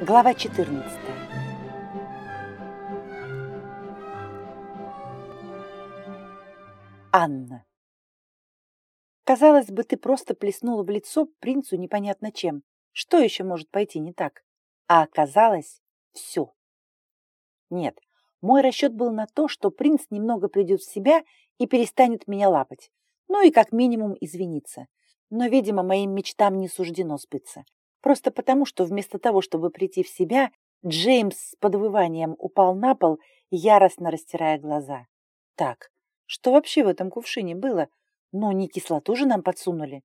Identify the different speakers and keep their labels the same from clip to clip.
Speaker 1: Глава 14. Анна. Казалось бы, ты просто плеснула в лицо принцу непонятно чем. Что еще может пойти не так? А оказалось все. Нет, мой расчет был на то, что принц немного придет в себя и перестанет меня лапать. Ну и как минимум извиниться. Но, видимо, моим мечтам не суждено сбыться. Просто потому, что вместо того, чтобы прийти в себя, Джеймс с подвыванием упал на пол, яростно растирая глаза. Так, что вообще в этом кувшине было? Ну, не кислоту же нам подсунули.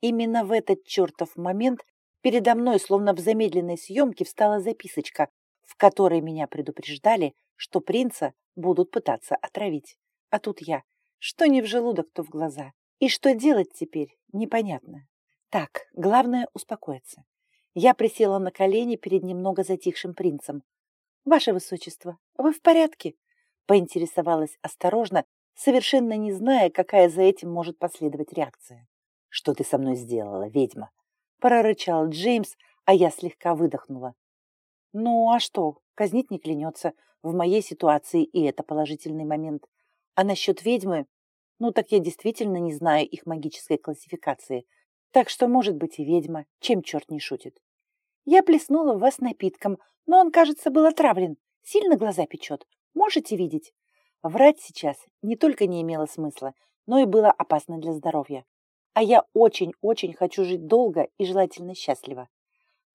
Speaker 1: Именно в этот чертов момент передо мной, словно в замедленной съемке, встала записочка, в которой меня предупреждали, что принца будут пытаться отравить. А тут я. Что не в желудок, то в глаза. И что делать теперь, непонятно. Так, главное успокоиться. Я присела на колени перед немного затихшим принцем. «Ваше Высочество, вы в порядке?» Поинтересовалась осторожно, совершенно не зная, какая за этим может последовать реакция.
Speaker 2: «Что ты со мной сделала, ведьма?»
Speaker 1: Прорычал Джеймс, а я слегка выдохнула. «Ну, а что, казнить не клянется. В моей ситуации и это положительный момент. А насчет ведьмы? Ну, так я действительно не знаю их магической классификации. Так что, может быть, и ведьма, чем черт не шутит. Я плеснула в вас напитком, но он, кажется, был отравлен. Сильно глаза печет. Можете видеть? Врать сейчас не только не имело смысла, но и было опасно для здоровья. А я очень-очень хочу жить долго и желательно счастливо.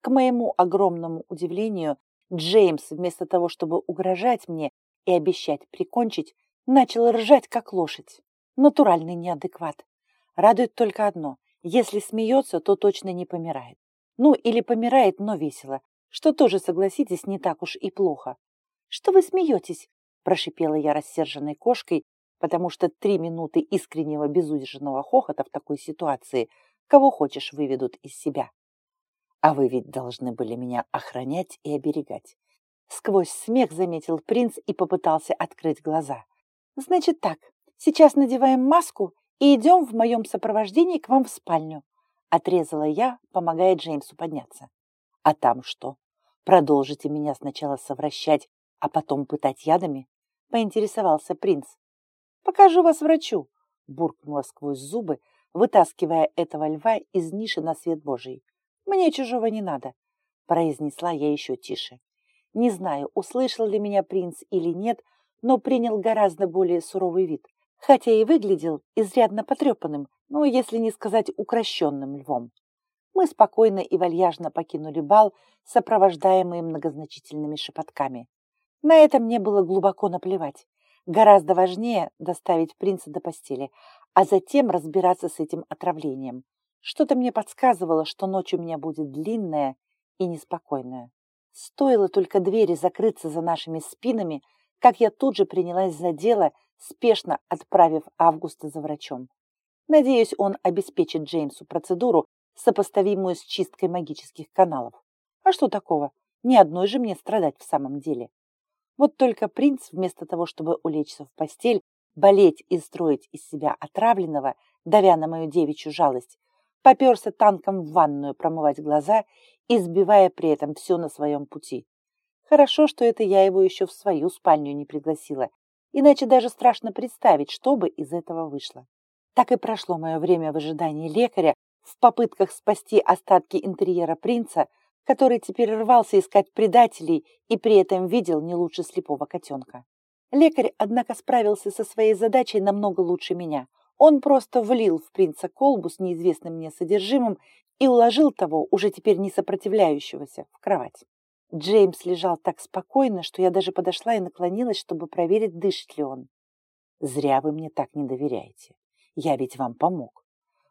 Speaker 1: К моему огромному удивлению, Джеймс, вместо того, чтобы угрожать мне и обещать прикончить, начал ржать, как лошадь. Натуральный неадекват. Радует только одно. Если смеется, то точно не помирает. Ну, или помирает, но весело, что тоже, согласитесь, не так уж и плохо. «Что вы смеетесь?» – прошипела я рассерженной кошкой, потому что три минуты искреннего безудержного хохота в такой ситуации кого хочешь выведут из себя.
Speaker 2: А вы ведь должны были меня охранять и оберегать.
Speaker 1: Сквозь смех заметил принц и попытался открыть глаза. Значит так, сейчас надеваем маску и идем в моем сопровождении к вам в спальню», — отрезала я, помогая Джеймсу подняться.
Speaker 2: «А там что? Продолжите меня сначала совращать, а потом пытать ядами?»
Speaker 1: — поинтересовался принц. «Покажу вас врачу», — буркнула сквозь зубы, вытаскивая этого льва из ниши на свет Божий. «Мне чужого не надо», — произнесла я еще тише. Не знаю, услышал ли меня принц или нет, но принял гораздо более суровый вид хотя и выглядел изрядно потрепанным, но если не сказать укращенным львом. Мы спокойно и вальяжно покинули бал, сопровождаемые многозначительными шепотками. На это мне было глубоко наплевать. Гораздо важнее доставить принца до постели, а затем разбираться с этим отравлением. Что-то мне подсказывало, что ночь у меня будет длинная и неспокойная. Стоило только двери закрыться за нашими спинами, как я тут же принялась за дело, спешно отправив Августа за врачом. Надеюсь, он обеспечит Джеймсу процедуру, сопоставимую с чисткой магических каналов. А что такого? Ни одной же мне страдать в самом деле. Вот только принц, вместо того, чтобы улечься в постель, болеть и строить из себя отравленного, давя на мою девичью жалость, поперся танком в ванную промывать глаза, избивая при этом все на своем пути. Хорошо, что это я его еще в свою спальню не пригласила, Иначе даже страшно представить, что бы из этого вышло. Так и прошло мое время в ожидании лекаря в попытках спасти остатки интерьера принца, который теперь рвался искать предателей и при этом видел не лучше слепого котенка. Лекарь, однако, справился со своей задачей намного лучше меня. Он просто влил в принца колбу с неизвестным мне содержимым и уложил того, уже теперь не сопротивляющегося, в кровать. Джеймс лежал так спокойно, что я даже подошла и наклонилась, чтобы проверить, дышит ли он.
Speaker 2: «Зря вы мне так не доверяете. Я ведь вам помог».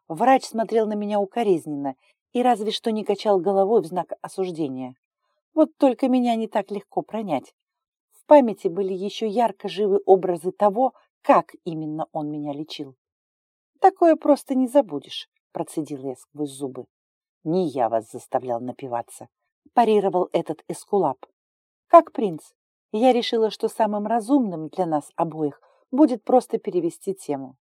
Speaker 1: Врач смотрел на меня укоризненно и разве что не качал головой в знак осуждения. Вот только меня не так легко пронять. В памяти были еще ярко живы образы того, как именно он меня лечил. «Такое просто не забудешь», — процедила я сквозь зубы.
Speaker 2: «Не я вас заставлял напиваться»,
Speaker 1: парировал этот эскулап. Как принц, я решила, что самым разумным для нас обоих будет просто перевести тему.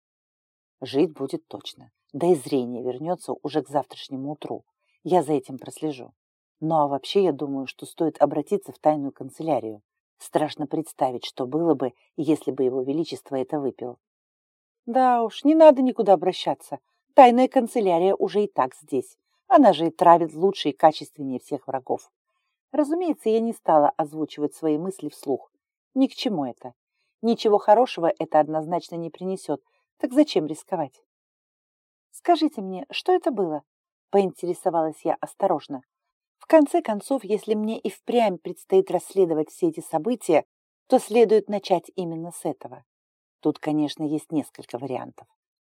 Speaker 2: Жить будет точно, да и зрение вернется уже к завтрашнему утру. Я за этим прослежу. Ну а вообще я думаю, что стоит обратиться в тайную канцелярию. Страшно представить, что было бы, если бы его величество это выпил.
Speaker 1: Да уж, не надо никуда обращаться. Тайная канцелярия уже и так здесь. Она же и травит лучше и качественнее всех врагов. Разумеется, я не стала озвучивать свои мысли вслух. Ни к чему это. Ничего хорошего это однозначно не принесет. Так зачем рисковать? Скажите мне, что это было? Поинтересовалась я осторожно. В конце концов, если мне и впрямь предстоит расследовать все эти события, то следует начать именно с этого. Тут, конечно, есть несколько вариантов.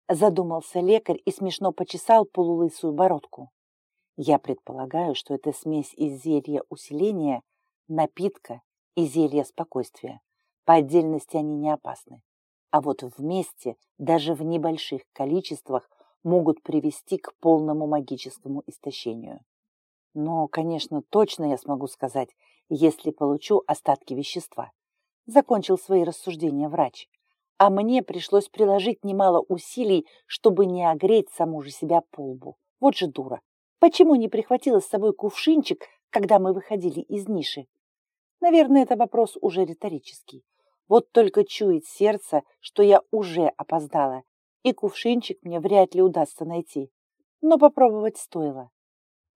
Speaker 1: Задумался лекарь и смешно почесал полулысую бородку. Я предполагаю, что это смесь из зелья усиления, напитка и зелья спокойствия. По отдельности они не опасны. А вот вместе, даже в небольших количествах, могут привести к полному магическому истощению. Но, конечно, точно я смогу сказать, если получу остатки вещества. Закончил свои рассуждения врач. А мне пришлось приложить немало усилий, чтобы не огреть саму же себя по лбу. Вот же дура. Почему не прихватила с собой кувшинчик, когда мы выходили из ниши? Наверное, это вопрос уже риторический. Вот только чует сердце, что я уже опоздала, и кувшинчик мне вряд ли удастся найти. Но попробовать стоило.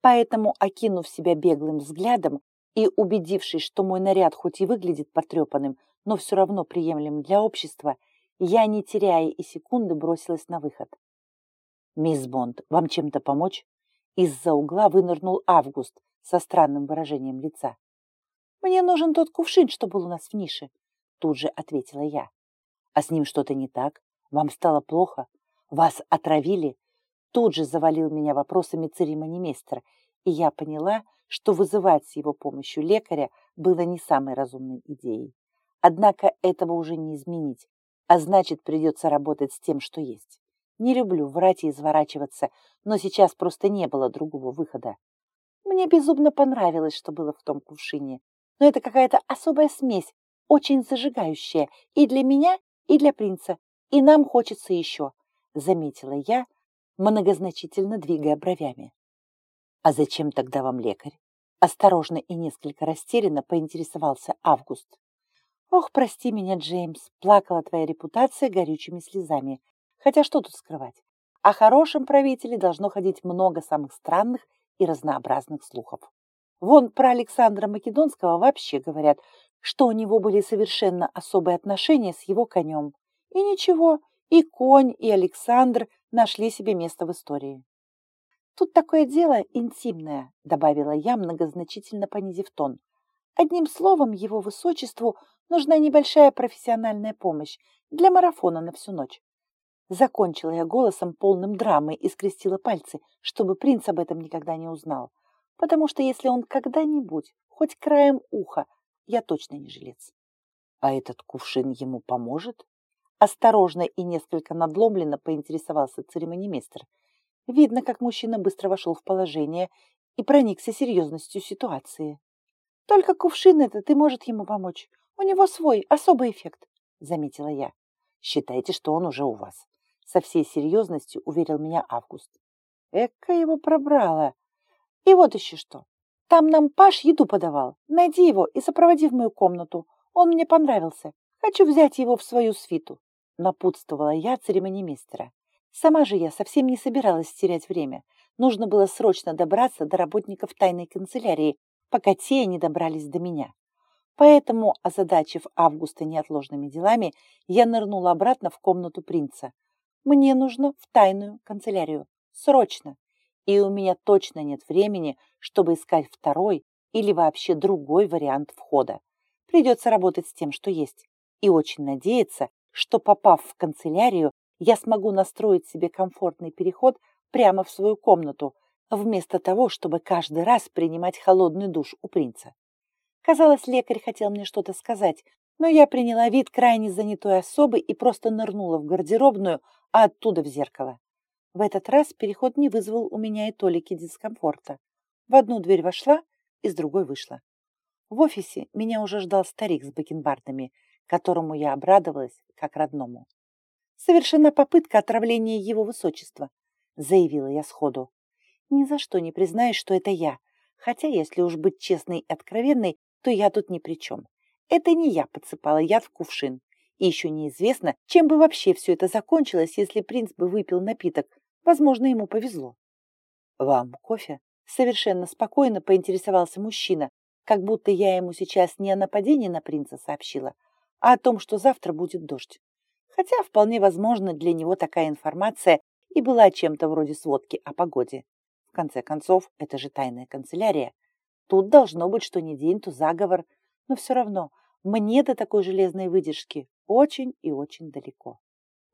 Speaker 1: Поэтому, окинув себя беглым взглядом и убедившись, что мой наряд хоть и выглядит потрепанным, но все равно приемлем для общества, я, не теряя и секунды, бросилась на выход. «Мисс Бонд, вам чем-то помочь?» Из-за угла вынырнул Август со странным выражением лица. «Мне нужен тот кувшин, что был у нас в нише», тут же ответила я. «А с ним что-то не так? Вам стало плохо? Вас отравили?» тут же завалил меня вопросами церемонимейстер, и я поняла, что вызывать с его помощью лекаря было не самой разумной идеей. Однако этого уже не изменить, а значит, придется работать с тем, что есть. Не люблю врать и изворачиваться, но сейчас просто не было другого выхода. Мне безумно понравилось, что было в том кувшине, но это какая-то особая смесь, очень зажигающая и для меня, и для принца, и нам хочется еще, заметила я, многозначительно двигая бровями. «А зачем тогда вам лекарь?» Осторожно и несколько растерянно поинтересовался Август. «Ох, прости меня, Джеймс, плакала твоя репутация горючими слезами. Хотя что тут скрывать? О хорошем правителе должно ходить много самых странных и разнообразных слухов. Вон про Александра Македонского вообще говорят, что у него были совершенно особые отношения с его конем. И ничего, и конь, и Александр нашли себе место в истории. «Тут такое дело интимное», — добавила я, многозначительно понизив тон. «Одним словом, его высочеству нужна небольшая профессиональная помощь для марафона на всю ночь». Закончила я голосом, полным драмы, и скрестила пальцы, чтобы принц об этом никогда не узнал. Потому что если он когда-нибудь, хоть краем уха, я точно не жилец. А этот кувшин ему поможет? Осторожно и несколько надломленно поинтересовался церемонимейстер. Видно, как мужчина быстро вошел в положение и проникся серьезностью ситуации. «Только кувшин этот и может ему помочь. У него свой особый эффект», — заметила я. «Считайте, что он уже у вас», — со всей серьезностью уверил меня Август. Эка его пробрала. И вот еще что. Там нам Паш еду подавал. Найди его и сопроводи в мою комнату. Он мне понравился. Хочу взять его в свою свиту напутствовала я церемонимейстера. Сама же я совсем не собиралась терять время. Нужно было срочно добраться до работников тайной канцелярии, пока те не добрались до меня. Поэтому, озадачив Августа неотложными делами, я нырнула обратно в комнату принца. Мне нужно в тайную канцелярию. Срочно. И у меня точно нет времени, чтобы искать второй или вообще другой вариант входа. Придется работать с тем, что есть. И очень надеяться, что, попав в канцелярию, я смогу настроить себе комфортный переход прямо в свою комнату, вместо того, чтобы каждый раз принимать холодный душ у принца. Казалось, лекарь хотел мне что-то сказать, но я приняла вид крайне занятой особы и просто нырнула в гардеробную, а оттуда в зеркало. В этот раз переход не вызвал у меня и толики дискомфорта. В одну дверь вошла, из другой вышла. В офисе меня уже ждал старик с бакенбардами – которому я обрадовалась как родному. «Совершена попытка отравления его высочества», — заявила я сходу. «Ни за что не признаюсь, что это я, Хотя, если уж быть честной и откровенной, то я тут ни при чем. Это не я подсыпала яд в кувшин. И еще неизвестно, чем бы вообще все это закончилось, если принц бы выпил напиток. Возможно, ему повезло. «Вам кофе?» Совершенно спокойно поинтересовался мужчина, как будто я ему сейчас не о нападении на принца сообщила, а о том, что завтра будет дождь. Хотя вполне возможно для него такая информация и была чем-то вроде сводки о погоде. В конце концов, это же тайная канцелярия. Тут должно быть, что не день, то заговор. Но все равно, мне до такой железной выдержки очень и очень далеко.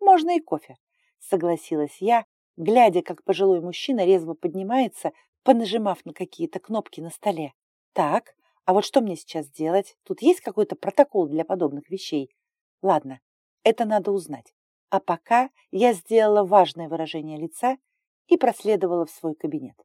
Speaker 1: Можно и кофе, согласилась я, глядя, как пожилой мужчина резво поднимается, понажимав на какие-то кнопки на столе. Так, а вот что мне сейчас делать? Тут есть какой-то протокол для подобных вещей? Ладно, это надо узнать. А пока я сделала важное выражение лица и проследовала в свой кабинет.